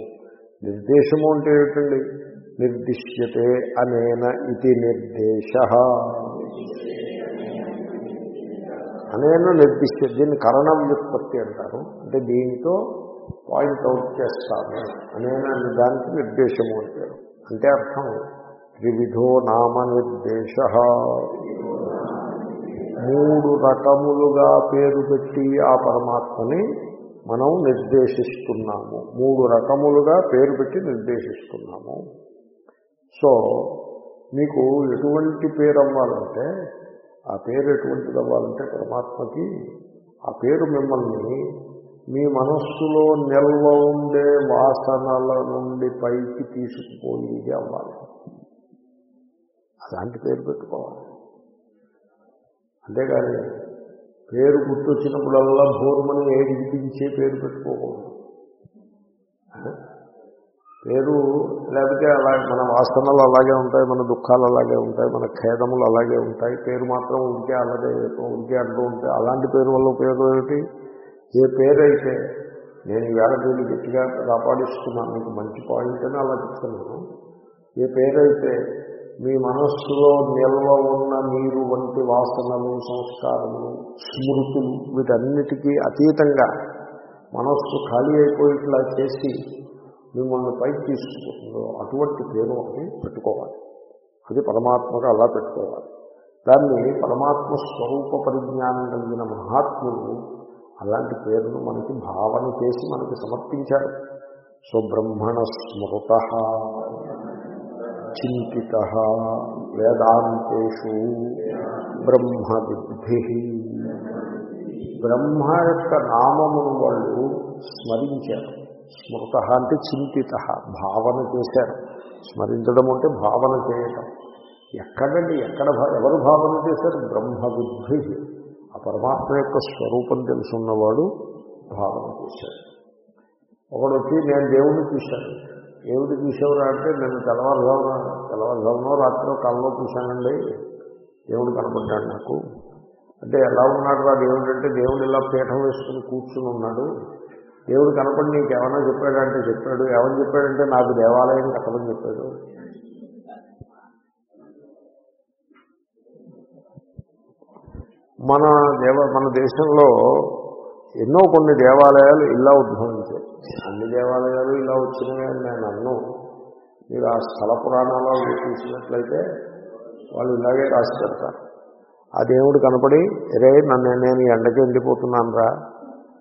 నిర్దేశము అంటే ఏమిటండి? నిర్దిశ్యతే అనేన ఇది నిర్దేశ. అనేన నిర్దిశ్య దీన్ని కరణ వ్యుత్పత్తి అంటారు. అంటే దీంతో పాయింట్అవుట్ చేస్తాను. అనేన అనే దానికి నిర్దేశము అంటారు. అంటే అర్థం త్రివిధో నామ నిర్దేశ. మూడు రకములుగా పేరు పెట్టి ఆ పరమాత్మని మనం నిర్దేశిస్తున్నాము. మూడు రకములుగా పేరు పెట్టి నిర్దేశిస్తున్నాము. సో మీకు ఎటువంటి పేరు అవ్వాలంటే ఆ పేరు ఎటువంటిది అవ్వాలంటే పరమాత్మకి ఆ పేరు మిమ్మల్ని మీ మనస్సులో నిల్వ ఉండే వాసనల నుండి పైకి తీసుకుపోయేది అవ్వాలి. అలాంటి పేరు పెట్టుకోవాలి. అంతేగాని పేరు గుర్తొచ్చినప్పుడల్లా భూర్మని ఏడిపించే పేరు పెట్టుకోకూడదు. పేరు లేకపోతే అలా మన వాసనలు అలాగే ఉంటాయి మన దుఃఖాలు అలాగే ఉంటాయి మన ఖేదములు అలాగే ఉంటాయి. పేరు మాత్రం ఉంటే అలాగే ఉంటే అంటూ ఉంటే అలాంటి పేరు వల్ల ఉపయోగం ఏమిటి? ఏ పేరైతే నేను ఈవేళ పేరు గట్టిగా కాపాడిస్తున్నాను మీకు మంచి పాయింట్ అని అలా చెప్తున్నాను. ఏ పేరైతే మీ మనస్సులో నిల్వ ఉన్న మీరు వంటి వాసనలు సంస్కారములు స్మృతులు వీటన్నిటికీ అతీతంగా మనస్సు ఖాళీ అయిపోయేట్లా చేసి మిమ్మల్ని పైకి తీసుకుంటుందో అటువంటి పేరు ఒకటి పెట్టుకోవాలి. అది పరమాత్మగా అలా పెట్టుకోవాలి. దాన్ని పరమాత్మ స్వరూప పరిజ్ఞానం కలిగిన మహాత్ములు అలాంటి పేరును మనకి భావన చేసి మనకి సమర్పించారు సో బ్రహ్మణ స్మృత చింతిత వేదాంతేషు బ్రహ్మవిద్ధి. బ్రహ్మ యొక్క నామమును వాళ్ళు స్మరించారు. స్మృత అంటే చింతిత భావన చేశారు. స్మరించడం అంటే భావన చేయటం. ఎక్కడండి ఎక్కడ భా- ఎవరు భావన చేశారు? బ్రహ్మబుద్ధి. ఆ పరమాత్మ యొక్క స్వరూపం తెలుసున్నవాడు భావన చేశాడు. ఒకడు వచ్చి నేను దేవుడిని చూశాను. దేవుడు చూసేవరా అంటే నేను తెల్లవారుజామున తెల్లవారుజామునో రాత్రిలో కళ్ళలో చూశానండి. దేవుడు కనపడ్డాడు నాకు. అంటే ఎలా ఉన్నాడు రా దేవుడు అంటే దేవుడు ఇలా పీఠం వేసుకుని కూర్చుని ఉన్నాడు. దేవుడు కనపడి నీకు ఏమైనా చెప్పాడంటే చెప్పాడు. ఏమని చెప్పాడంటే నాకు దేవాలయం కట్టమని చెప్పాడు. మన దేవ మన దేశంలో ఎన్నో కొన్ని దేవాలయాలు ఇలా ఉద్భవించాయి. అన్ని దేవాలయాలు ఇలా వచ్చినవి అని నేను అన్ను మీరు ఆ స్థల పురాణాలు చూసినట్లయితే వాళ్ళు ఇలాగే రాసి పెడతారు. ఆ దేవుడు కనపడి రే నన్ను నేను ఎండకి ఎండిపోతున్నాను రా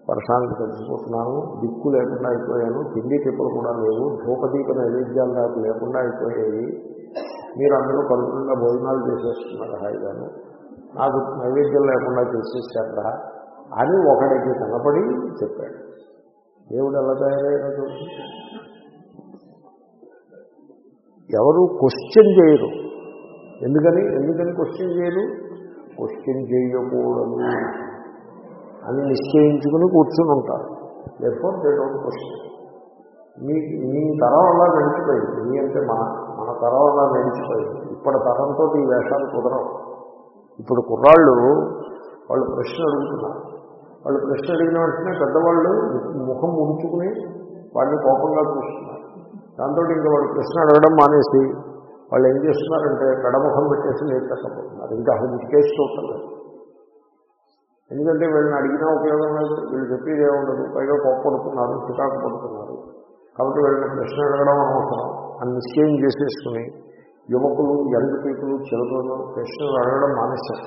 వర్షానికి తగ్గిపోతున్నాను దిక్కు లేకుండా అయిపోయాను తిండి తిప్పులు కూడా లేవు ధూపదీప నైవేద్యాలు నాకు లేకుండా అయిపోయాయి. మీరు అందరూ కడుపుకుండా భోజనాలు చేసేస్తున్నారు హాయిగాను. నాకు నైవేద్యం లేకుండా చేసేసారా అని ఒకడికి కనపడి చెప్పాడు. దేవుడు ఎలా తయారయ్యాడు? ఎవరు క్వశ్చన్ చేయరు. ఎందుకని? ఎందుకని క్వశ్చన్ చేయరు? క్వశ్చన్ చేయకూడదు. అని నిశ్చయించుకుని కూర్చుని ఉంటారు. Therefore they don't question me మీ తరం అలా నడిచిపోయింది మీ అంటే మన మన తరం అలా నడిచిపోయింది ఇప్పటి తరంతో ఈ వేషాలు కుదరవు. ఇప్పుడు కుర్రాళ్ళు వాళ్ళు ప్రశ్న అడుగుతున్నారు. వాళ్ళు ప్రశ్న అడిగిన వెంటనే పెద్దవాళ్ళు ముఖం ఉంచుకుని వాళ్ళని కోపంగా చూస్తున్నారు. దాంతో ఇంకా వాళ్ళు ప్రశ్న అడగడం మానేసి వాళ్ళు ఏం చేస్తున్నారంటే కడముఖం పెట్టేసి నేర్చకపోతున్నారు ఇంకా అసలు కేసు చూడలేదు ఎందుకంటే వీళ్ళని అడిగినా ఉపయోగం లేదు. వీళ్ళు చెప్పేది ఏముండదు. పైగా కోప్పడుతున్నారు చికాకు పడుతున్నారు. కాబట్టి వీళ్ళని ప్రశ్న అడగడం అనవసరం అని నిశ్చయం చేసేసుకుని యువకులు యంగ్ పీపుల్ చిల్డ్రన్ ప్రశ్నలు అడగడం మానేశారు.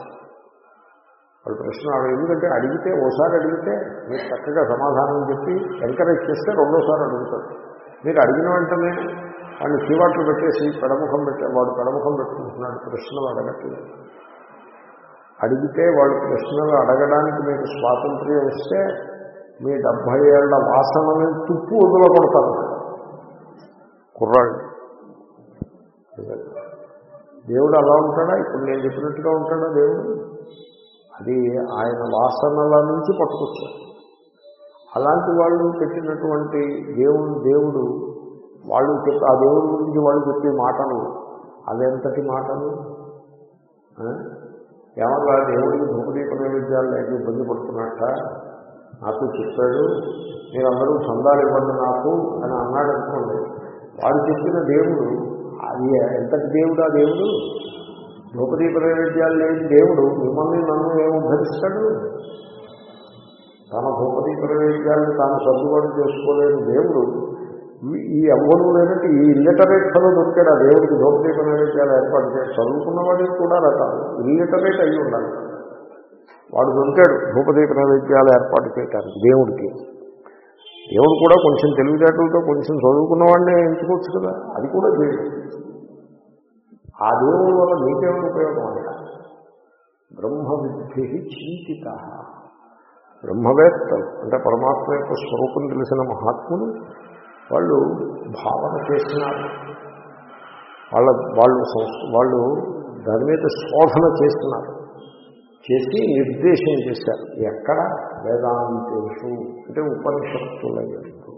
వాళ్ళు ప్రశ్న ఎందుకంటే అడిగితే ఓసారి అడిగితే మీరు చక్కగా సమాధానం చెప్పి ఎంకరేజ్ చేస్తే రెండోసారి అడుగుతారు. మీరు అడిగిన వెంటనే వాడిని చీవాట్లు పెట్టేసి పెడముఖం పెట్టే వాడు పెడముఖం పెట్టుకుంటున్నాడు ప్రశ్నలు అడగట్లేదు. అడిగితే వాళ్ళు ప్రశ్నలు అడగడానికి మీకు స్వాతంత్ర్యం ఇస్తే మీ డెబ్భై ఏళ్ళ వాసనని తుప్పు వదలకొడతారు కుర్రాళ్ళు దేవుడు అలా ఉంటాడా? ఇప్పుడు నేను చెప్పినట్టుగా ఉంటాడా దేవుడు? అది ఆయన వాసనల నుంచి పట్టుకొచ్చాడు. అలాంటి వాళ్ళు పెట్టినటువంటి దేవుడు దేవుడు వాళ్ళు చెప్పి ఆ దేవుడి గురించి వాళ్ళు చెప్పే మాటలు అదెంతటి మాటలు? ఏమన్నా దేవుడికి ధూపదీప నైవేద్యాలు లేక ఇబ్బంది పడుతున్నట్ట? నాకు చెప్పాడు మీరందరూ చందాలు ఇవ్వండి నాకు అని అన్నాడు అనుకోండి. వాడు చెప్పిన దేవుడు అది ఎంతటి దేవుడు ఆ దేవుడు? ధూపదీప నైవేద్యాలు లేని దేవుడు మిమ్మల్ని నన్ను ఏమి ఉద్ధరిస్తాడు? తన ధూపదీప నైవేద్యాలను తాను సర్దుబాటు చేసుకోలేని దేవుడు ఈ- ఈ ఎవ్వరూ లేనట్టు ఈ ఇల్లిటరేట్ ఫలో దొరికాడు ఆ దేవుడికి దోపదీపం నైవేద్యాలు ఏర్పాటు చేసి చదువుకున్న వాడికి కూడా రకాలు ఇల్లిటరేట్ అయి ఉండాలి. వాడు దొరికాడు. భూపదీప నైవేద్యాలు ఏర్పాటు చేయటానికి దేవుడికి. దేవుడు కూడా కొంచెం తెలివితేటలతో కొంచెం చదువుకున్న వాడినే ఎంచుకోవచ్చు కదా. అది కూడా దేవుడు ఆ దేవుడు వల్ల మీకేమైనా ఉపయోగం అంట బ్రహ్మ విద్ధి చింతిత. బ్రహ్మవేత్తలు అంటే పరమాత్మ యొక్క స్వరూపం తెలిసిన మహాత్ములు వాళ్ళు భావన చేస్తున్నారు. వాళ్ళ వాళ్ళు వాళ్ళు దాని మీద శోధన చేస్తున్నారు. చేసి నిర్దేశం చేశారు. ఎక్కడ? వేదాంతేషు అంటే ఉపనిషత్తుల ఎందు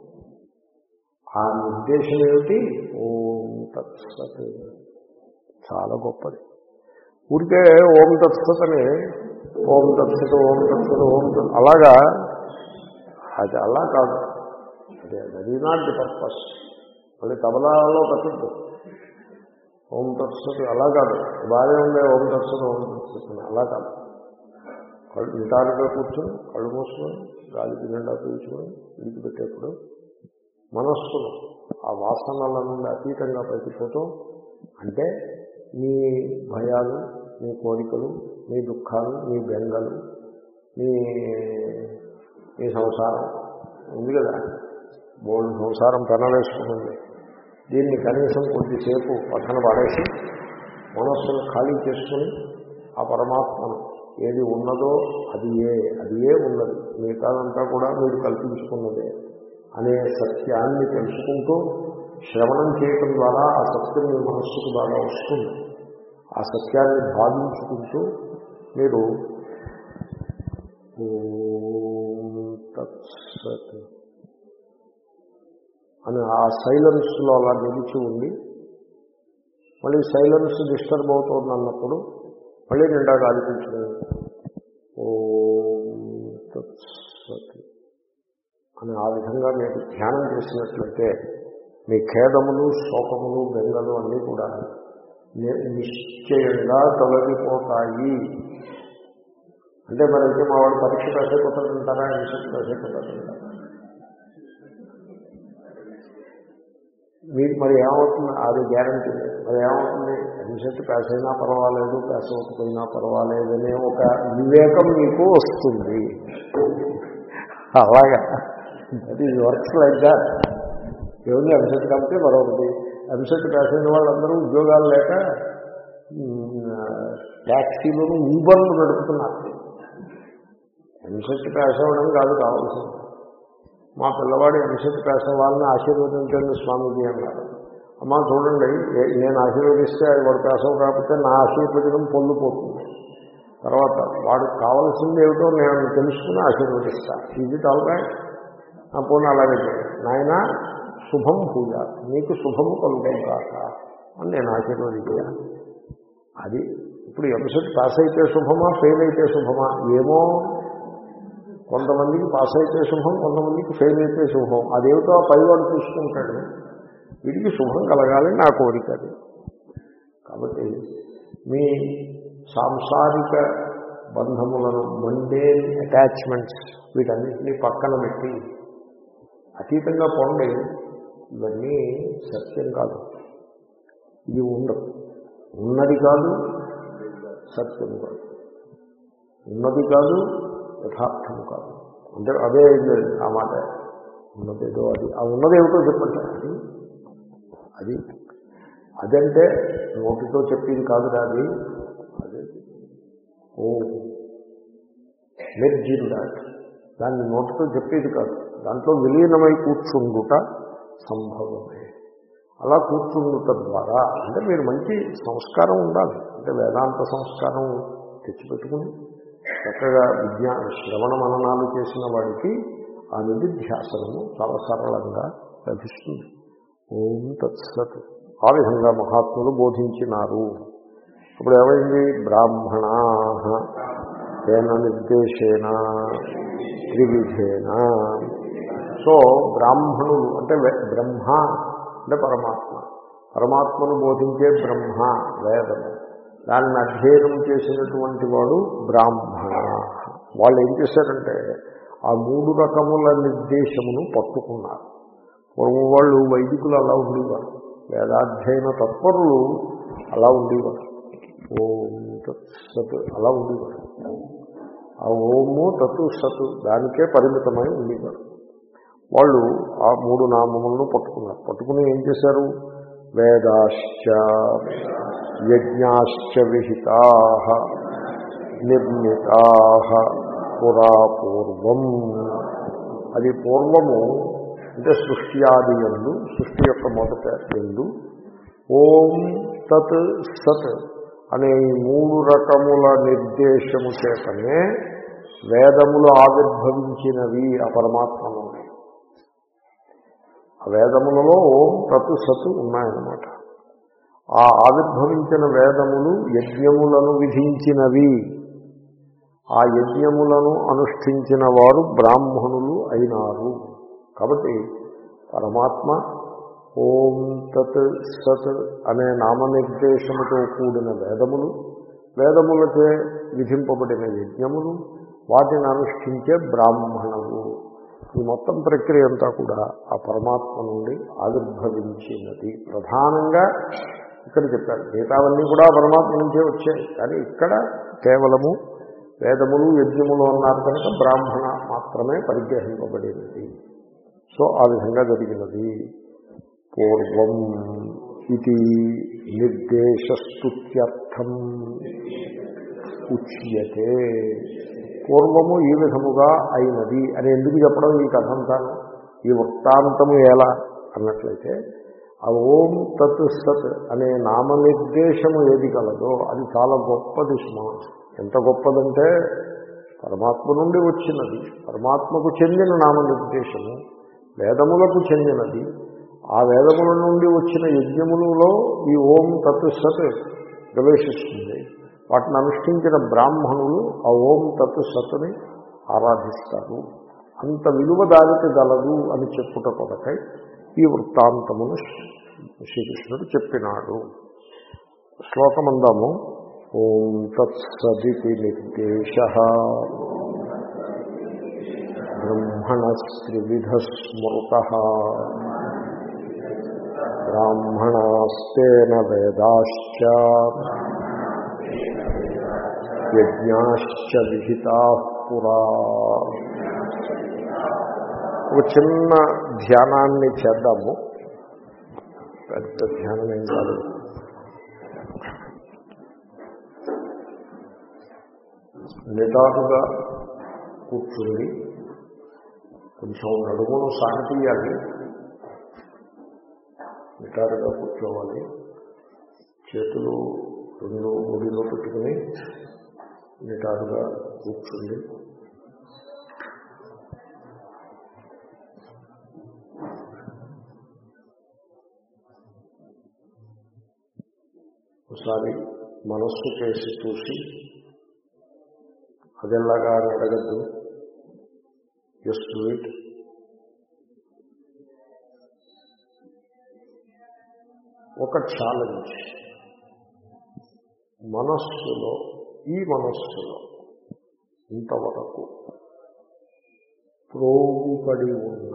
ఆ నిర్దేశం ఏమిటి? ఓం తత్సత్. చాలా గొప్పది. ఊరికే ఓం తత్సత్ అని ఓం తత్సత్ ఓం తత్సత్ ఓం అలాగా అది అలా కాదు. అదే ఈజ్ నాట్ ది పర్పస్ మళ్ళీ తబలాలో పెట్టద్దు ఓం తత్సత్ అలా కాదు. బాగానే ఉండే ఓం తత్సత్ ఓం తత్సత్ అలా కాదు. కళ్ళు నిటారుగా కూర్చొని కళ్ళు మూసుకొని గాలికి నిండా పీల్చుకొని విడిచిపెట్టేప్పుడు మనస్సును ఆ వాసనల నుండి అతీతంగా పైకిపోతూ అంటే మీ భయాలు నీ కోరికలు మీ దుఃఖాలు నీ బెంగలు మీ మీ సంసారం. ఉంది కదా? బోల్డ్ సంసారం పెనవేసుకుంటుంది దీన్ని కనీసం కొద్దిసేపు పక్కన పడేసి మనస్సును ఖాళీ చేసుకుని ఆ పరమాత్మను ఏది ఉన్నదో అది ఏ అది ఏ ఉన్నది మిగతాదంతా కూడా మీరు కల్పించుకున్నదే అనే సత్యాన్ని తెలుసుకుంటూ శ్రవణం చేయటం ద్వారా ఆ సత్యం మీ మనస్సుకు బాగా వస్తుంది. ఆ సత్యాన్ని భావించుకుంటూ మీరు తత్సత్ అని ఆ సైలెన్స్లో అలా నిలిచి ఉండి మళ్ళీ సైలెన్స్ డిస్టర్బ్ అవుతుంది అన్నప్పుడు మళ్ళీ నిండా గాలి పీల్చుకుని అని ఆ విధంగా మీరు ధ్యానం చేసినట్లయితే మీ ఖేదములు శోకములు బెంగలు అన్నీ కూడా నిశ్చయంగా తొలగిపోతాయి. అంటే మరి అయితే మా వాడు పరీక్ష కాసేపోతాడంటారా ఇన్సెట్ కాసేపోతాడంటారా మీకు మరి ఏమవుతుంది? అది గ్యారంటీ లేదు మరి ఏమవుతుంది? ఎంసెట్ పాస్ అయినా పర్వాలేదు పాస్ అవ్వకపోయినా పర్వాలేదనే ఒక వివేకం మీకు వస్తుంది. అలాగా. అది వర్క్స్ లైక్ దాట్ ఏముంది ఎంసెట్ కంపెనీ మరొకటి. ఎంసెట్ పాస్ అయిన వాళ్ళందరూ ఉద్యోగాలు లేక ట్యాక్సీలను ఊబర్లు నడుపుతున్నారు. ఎంసెట్ పాస్ అవ్వడం కాదు కావాల్సింది. మా పిల్లవాడు ఎంసెట్ పాస్ అవ్వాలని ఆశీర్వదించండి స్వామీజీ అన్నారు. అమ్మా చూడండి నేను ఆశీర్వదిస్తే వాడు పాస్ కాకపోతే నా ఆశీర్వదనం పొందిపోతుంది తర్వాత వాడు కావాల్సింది ఏమిటో నేను తెలుసుకుని ఆశీర్వదిస్తాను ఇది తలకాయ నా పూర్ణ అలాగే నాయన శుభం పూజ. నీకు శుభము కలుగుతాం కాక అని నేను ఆశీర్వదించాను అది ఇప్పుడు ఎంసెట్ పాస్ అయితే శుభమా ఫెయిల్ అయితే శుభమా? ఏమో కొంతమందికి పాస్ అయితే శుభం కొంతమందికి ఫెయిల్ అయితే శుభం. అదేమిటో ఆ పైవాడు చూసుకుంటాడు. వీడికి శుభం కలగాలి నా కోరిక అది. కాబట్టి మీ సాంసారిక బంధములను మండే అటాచ్మెంట్స్ వీటన్నిటినీ పక్కన పెట్టి అతీతంగా పొండి. ఇవన్నీ సత్యం కాదు. ఇది ఉండదు ఉన్నది కాదు సత్యం కాదు. ఉన్నది కాదు యథార్థం కాదు. అంటే అదే ఆ మాట. ఉన్నదేదో అది. ఆ ఉన్నదేమిటో చెప్పండి. అది అది. అదంటే నోటితో చెప్పింది కాదు అది. అదే. ఓ. మెర్జిన్ దాట్ దాన్ని నోటితో చెప్పేది కాదు. దాంట్లో విలీనమై కూర్చుండుట సంభవమే. అలా కూర్చుండుట ద్వారా అంటే మీరు మంచి సంస్కారం ఉండాలి. అంటే వేదాంత సంస్కారం తెచ్చిపెట్టుకుని చక్కగా విజ్ఞా శ్రవణ మననాలు చేసిన వాడికి ఆ నిధిధ్యాసనము చాలా సరళంగా లభిస్తుంది. ఓం తత్సత్. ఆ విధంగా మహాత్ములు బోధించినారు. ఇప్పుడు ఏమైంది? బ్రాహ్మణా తేన నిర్దేశేన త్రివిధేన. సో బ్రాహ్మణులు అంటే బ్రహ్మ అంటే పరమాత్మ. పరమాత్మను బోధించే బ్రహ్మ వేదము. దాన్ని అధ్యయనం చేసినటువంటి వాడు బ్రాహ్మణ. వాళ్ళు ఏం చేశారంటే ఆ మూడు రకముల నిర్దేశమును పట్టుకున్నారు. పూర్వం వాళ్ళు వైదికులు అలా ఉండేవారు. వేదాధ్యయన తత్పరులు అలా ఉండేవారు. ఓం తత్సత్ అలా ఉండేవారు. ఆ ఓము తత్తు సత్ దానికే పరిమితమై ఉండేవారు. వాళ్ళు ఆ మూడు నామములను పట్టుకున్నారు. పట్టుకుని ఏం చేశారు? వేదాశ్చ యజ్ఞాశ్చ విహితా నిర్మితా పురా పూర్వం. అది పూర్వము అంటే సృష్టి ఆది ఎందు సృష్టి యొక్క మొదట ఎందు. ఓం తత్ సత్ అనే మూడు రకముల నిర్దేశము చేతనే వేదములు ఆవిర్భవించినవి ఆ పరమాత్మను వేదములలో ఓం తత్ సతు ఉన్నాయన్నమాట. ఆ ఆవిర్భవించిన వేదములు యజ్ఞములను విధించినవి. ఆ యజ్ఞములను అనుష్ఠించిన వారు బ్రాహ్మణులు అయినారు. కాబట్టి పరమాత్మ ఓం తత్ సత్ అనే నామనిర్దేశముతో కూడిన వేదములు వేదములచే విధింపబడిన యజ్ఞములు వాటిని అనుష్ఠించే బ్రాహ్మణులు. ఈ మొత్తం ప్రక్రియ అంతా కూడా ఆ పరమాత్మ నుండి ఆవిర్భవించినది. ప్రధానంగా ఇక్కడ చెప్పారు మిగతావన్నీ కూడా పరమాత్మ నుంచే వచ్చాయి. కానీ ఇక్కడ కేవలము వేదములు యజ్ఞములు అన్నారు కనుక బ్రాహ్మణ మాత్రమే పరిగ్రహింపబడినది. సో ఆ విధంగా జరిగినది. పూర్వం ఇది నిర్దేశస్తుత్యర్థం. ఉచ్యతే. పూర్వము ఈ విధముగా అయినది అని ఎందుకు చెప్పడం ఈ కథ అంతాను ఈ వృత్తాంతము ఎలా? అన్నట్లయితే ఆ ఓం తత్ సత్ అనే నామనిర్దేశము ఏది కలదో అది చాలా గొప్పది సుమా ఎంత గొప్పదంటే పరమాత్మ నుండి వచ్చినది. పరమాత్మకు చెందిన నామనిర్దేశము వేదములకు చెందినది. ఆ వేదముల నుండి వచ్చిన యజ్ఞములలో ఈ ఓం తత్ సత్ ప్రవేశిస్తుంది. వాటిని అనుష్ఠించిన బ్రాహ్మణులు ఆ ఓం తత్ సత్తుని ఆరాధిస్తారు. అంత విలువ దానికి గలదు అని చెప్పుట కొరకై ఈ వృత్తాంతమును శ్రీకృష్ణుడు చెప్పినాడు. శ్లోకమందాము. ఓం తత్సదితి నిర్దేశ. బ్రహ్మణస్త్రివిధ స్మృత. బ్రాహ్మణాస్తేన వేదాశ్చ. యజ్ఞాశ్చ విహితా పురా. ఒక చిన్న ధ్యానాన్ని చేద్దాము. పెద్ద ధ్యానం ఏం కాదు. నిటారుగా కూర్చుని కొంచెం నడుమును సాగతీయాలి నిటారుగా కూర్చోవాలి. చేతులు రెండు ముడిలో పెట్టుకుని నిటారుగా కూర్చుండి ఒకసారి మనస్సు చేసి చూసి అదెల్లాగా అడగద్దు. జస్ట్ వెయిట్ ఒక ఛాలెంజ్ మనస్సులో ఈ మనస్సులో ఇంతవరకు ప్రోగుపడి ఉన్న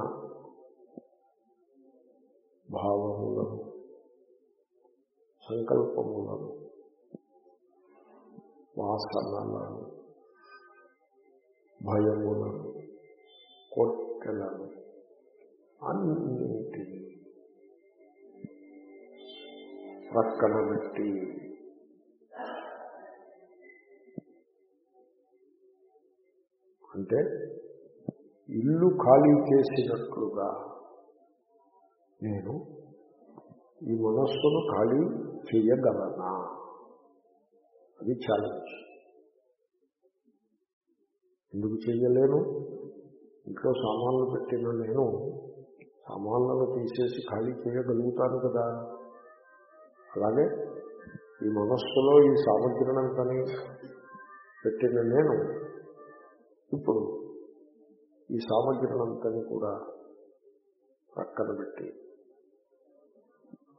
భావములను సంకల్పములను వాసనలను భయములను కొట్టెలను అన్నింటినీ ప్రక్కన పెట్టి అంటే ఇల్లు ఖాళీ చేసినట్లుగా నేను ఈ మనస్సును ఖాళీ చేయగలనా? అది ఛాలెంజ్ ఎందుకు చేయలేను? ఇంట్లో సామాన్లు పెట్టిన నేను సామాన్లను తీసేసి ఖాళీ చేయగలుగుతాను కదా. అలాగే ఈ మనస్సులో ఈ సామగ్రినంతని పెట్టిన నేను ఇప్పుడు ఈ సామగ్రినంతని కూడా పక్కన పెట్టి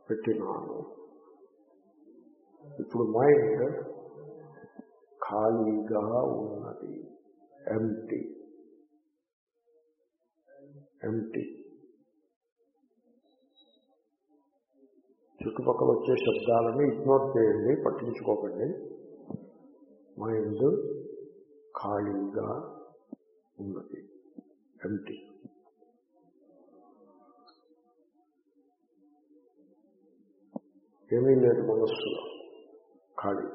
పెట్టినాను. ఇప్పుడు మైండ్ ఖాళీగా ఉన్నది. ఎంటీ ఎంటీ చుట్టుపక్కల వచ్చే శబ్దాలను ఇగ్నోర్ చేయండి పట్టించుకోకండి. మైండ్ ఖాళీగా ఉన్నది. ఎంటీ ఏమీ లేదు మనస్సులో. ఖాళీ.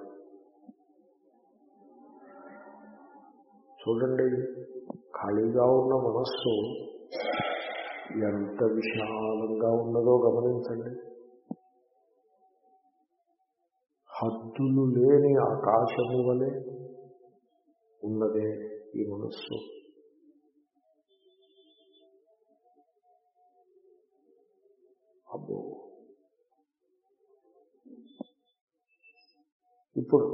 చూడండి ఖాళీగా ఉన్న మనస్సు ఎంత విశాలంగా ఉన్నదో గమనించండి. హద్దులు లేని ఆకాశము వలె ఉన్నదే ఈ మనస్సు. అబ్బో. ఇప్పుడు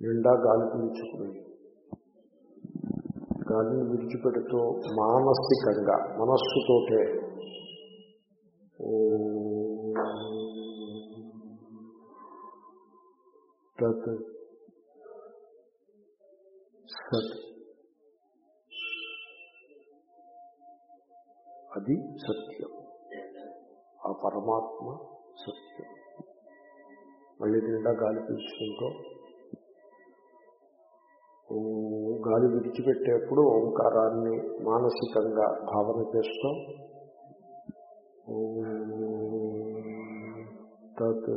నిండా గాలి పీల్చుకుని గాలిని విడిచిపెడుతూ మానసికంగా మనస్సుతోటే తత్ సత్. అది సత్. పరమాత్మ సత్యం. మళ్ళీ నిండా గాలి పీల్చుకుంటూ గాలి విడిచిపెట్టేప్పుడు ఓంకారాన్ని మానసికంగా భావన చేస్తూ తత్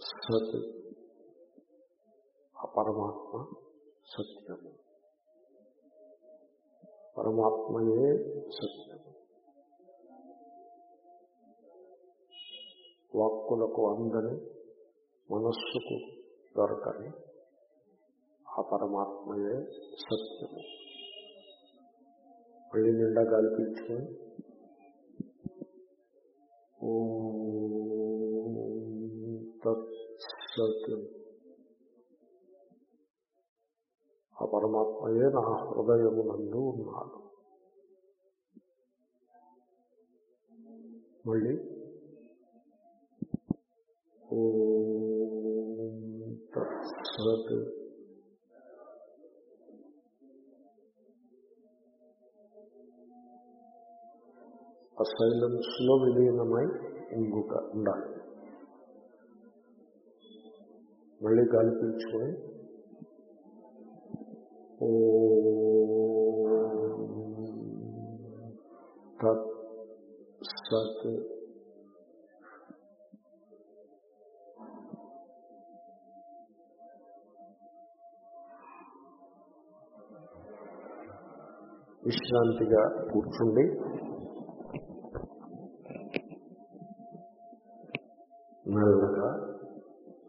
సత్ పరమాత్మ సత్యము. పరమాత్మయే సత్యం. వాక్కులకు అందని మనస్సుకు దొరకని ఆ పరమాత్మయే సత్యము. మళ్ళీ నిండా గాలి పీల్చుకొని తత్సత్ ఆ పరమాత్మయే నా హృదయమునందు ఉన్నాడు. మళ్ళీ తత్సత్. ఆ సైలెన్స్లో విలీనమై ఉండుట ఉండాలి మళ్ళీ గాలి పీల్చుకొని. ఓ తత్ సత్ విశ్రాంతిగా కూర్చుండి మెల్లగా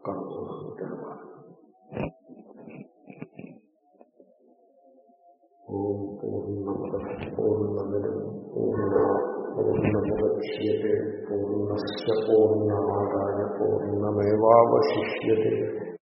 కనుగొనాలి తెలవాలి ఓం పూర్ణమద పూర్ణమిదం పూర్ణ పూర్ణముద్యతే పూర్ణస్ పూర్ణమాదాయ పూర్ణమేవాశిష్యే